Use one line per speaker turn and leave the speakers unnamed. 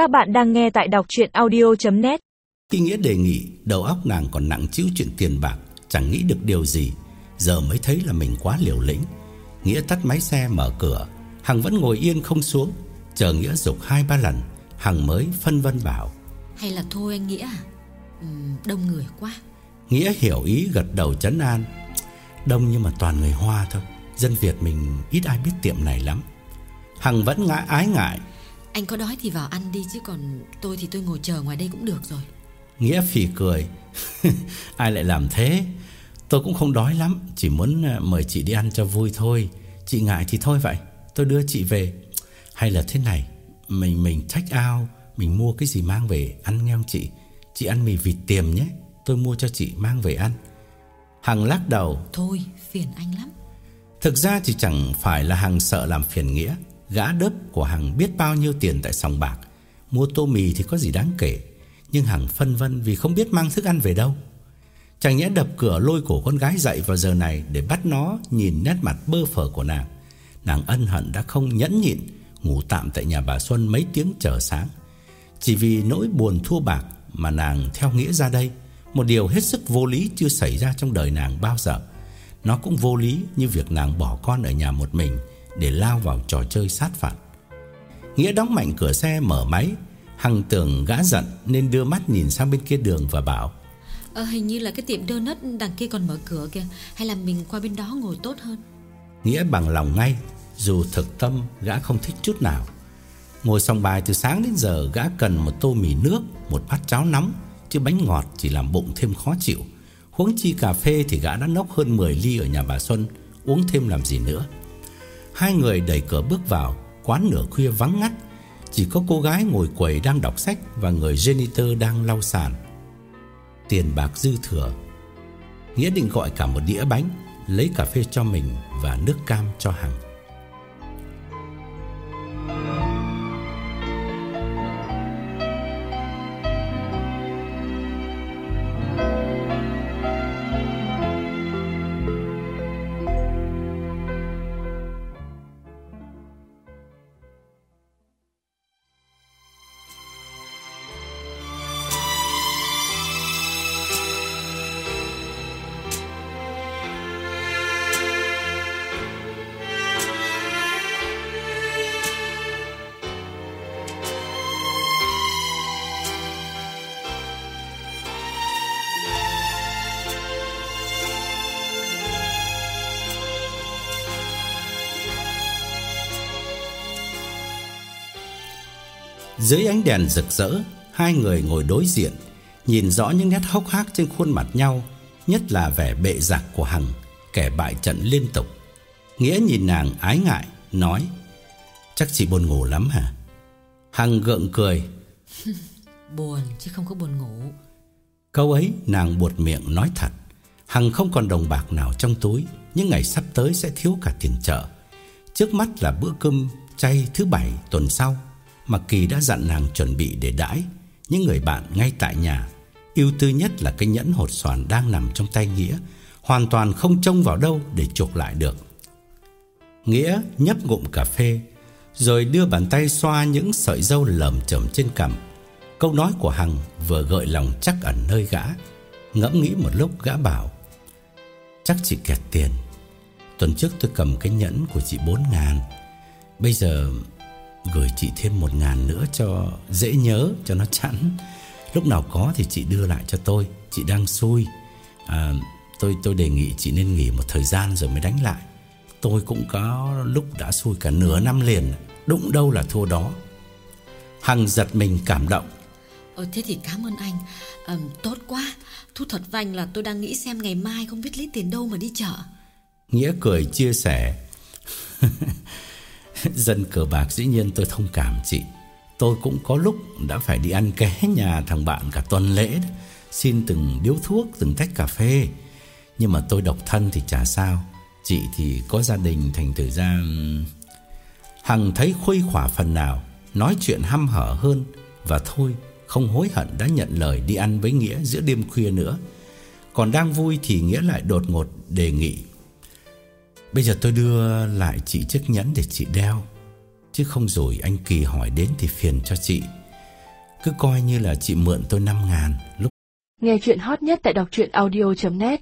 Các bạn đang nghe tại đọc chuyện audio.net
Khi Nghĩa đề nghị đầu óc nàng còn nặng chịu chuyện tiền bạc Chẳng nghĩ được điều gì Giờ mới thấy là mình quá liều lĩnh. Nghĩa tắt máy xe mở cửa Hằng vẫn ngồi yên không xuống Chờ Nghĩa dục hai ba lần Hằng mới phân vân bảo.
Hay là thôi anh Nghĩa à? Ừm, Đông người quá.
Nghĩa hiểu ý gật đầu chấn an. Đông nhưng mà toàn người Hoa thôi Dân Việt mình ít ai biết tiệm này lắm. Hằng vẫn ngã ái ngại
Anh có đói thì vào ăn đi Chứ còn tôi thì tôi ngồi chờ ngoài đây cũng được rồi.
Nghĩa phì cười. Ai lại làm thế? Tôi cũng không đói lắm Chỉ muốn à, mời chị đi ăn cho vui thôi. Chị ngại thì thôi vậy Tôi đưa chị về. Hay là thế này Mình mình check out Mình mua cái gì mang về ăn nghe không chị? Chị ăn mì vịt tiềm nhé Tôi mua cho chị mang về ăn. Hằng lắc đầu.
Thôi phiền anh lắm.
Thực ra thì chẳng phải là Hằng sợ làm phiền Nghĩa Gã đớp của Hằng biết bao nhiêu tiền tại sòng bạc. Mua tô mì thì có gì đáng kể, Nhưng Hằng phân vân vì không biết mang thức ăn về đâu. Chẳng nhẽ đập cửa lôi cổ con gái dậy vào giờ này Để bắt nó nhìn nét mặt bơ phờ của nàng. Nàng ân hận đã không nhẫn nhịn, Ngủ tạm tại nhà bà Xuân mấy tiếng chờ sáng. Chỉ vì nỗi buồn thua bạc Mà nàng theo nghĩa ra đây, Một điều hết sức vô lý chưa xảy ra trong đời nàng bao giờ. Nó cũng vô lý như việc nàng bỏ con ở nhà một mình để lao vào trò chơi sát phạt. Nghĩa đóng mạnh cửa xe mở máy Hằng tưởng gã giận Nên đưa mắt nhìn sang bên kia đường và bảo
ờ, Hình như là cái tiệm donut đằng kia còn mở cửa kìa Hay là mình qua bên đó ngồi tốt hơn?
Nghĩa bằng lòng ngay Dù thực tâm gã không thích chút nào. Ngồi xong bài từ sáng đến giờ Gã cần một tô mì nước Một bát cháo nóng Chứ bánh ngọt chỉ làm bụng thêm khó chịu. Huống chi cà phê thì gã đã nốc hơn 10 ly ở nhà bà Xuân Uống thêm làm gì nữa Hai người đẩy cửa bước vào, Quán nửa khuya vắng ngắt. Chỉ có cô gái ngồi quầy đang đọc sách Và người janitor đang lau sàn. Tiền bạc dư thừa. Nghĩa định gọi cả một đĩa bánh, Lấy cà phê cho mình Và nước cam cho Hằng. Dưới ánh đèn rực rỡ Hai người ngồi đối diện Nhìn rõ những nét hốc hác trên khuôn mặt nhau Nhất là vẻ bệ giặc của Hằng Kẻ bại trận liên tục. Nghĩa nhìn nàng ái ngại Nói Chắc chị buồn ngủ lắm hả? Hằng gượng cười
Buồn chứ không có buồn ngủ.
Câu ấy nàng buột miệng nói thật. Hằng không còn đồng bạc nào trong túi Những ngày sắp tới sẽ thiếu cả tiền chợ. Trước mắt là bữa cơm chay thứ bảy tuần sau mà Kỳ đã dặn nàng chuẩn bị để đãi những người bạn ngay tại nhà. ưu tư nhất là cái nhẫn hột xoàn đang nằm trong tay Nghĩa, hoàn toàn không trông vào đâu để chuộc lại được. Nghĩa nhấp ngụm cà phê, rồi đưa bàn tay xoa những sợi râu lởm chởm trên cằm. Câu nói của Hằng vừa gợi lòng chắc ẩn nơi gã. Ngẫm nghĩ một lúc gã bảo, chắc chị kẹt tiền. Tuần trước tôi cầm cái nhẫn của chị bốn ngàn. Bây giờ Gửi chị thêm một ngàn nữa cho dễ nhớ cho nó chẵn. Lúc nào có thì chị đưa lại cho tôi Chị đang xui. À, tôi, tôi đề nghị chị nên nghỉ một thời gian rồi mới đánh lại. Tôi cũng có lúc đã xui cả nửa năm liền Đụng đâu là thua đó. Hằng giật mình cảm động.
Ờ thế thì cảm ơn anh. À, Tốt quá. Thu thật với anh là tôi đang nghĩ xem ngày mai không biết lấy tiền đâu mà đi chợ.
Nghĩa cười chia sẻ Dân cờ bạc dĩ nhiên tôi thông cảm chị. Tôi cũng có lúc đã phải đi ăn ké nhà thằng bạn cả tuần lễ đó. Xin từng điếu thuốc, từng tách cà phê. Nhưng mà tôi độc thân thì chả sao. Chị thì có gia đình thành thử ra Hằng thấy khuây khỏa phần nào Nói chuyện hăm hở hơn. Và thôi không hối hận đã nhận lời đi ăn với Nghĩa giữa đêm khuya nữa. Còn đang vui thì Nghĩa lại đột ngột đề nghị Bây giờ tôi đưa lại chị chiếc nhẫn để chị đeo, Chứ không rồi anh Kỳ hỏi đến thì phiền cho chị. Cứ coi như là chị mượn tôi 5 ngàn. Lúc
Nghe chuyện hot nhất tại đọc truyện audio.net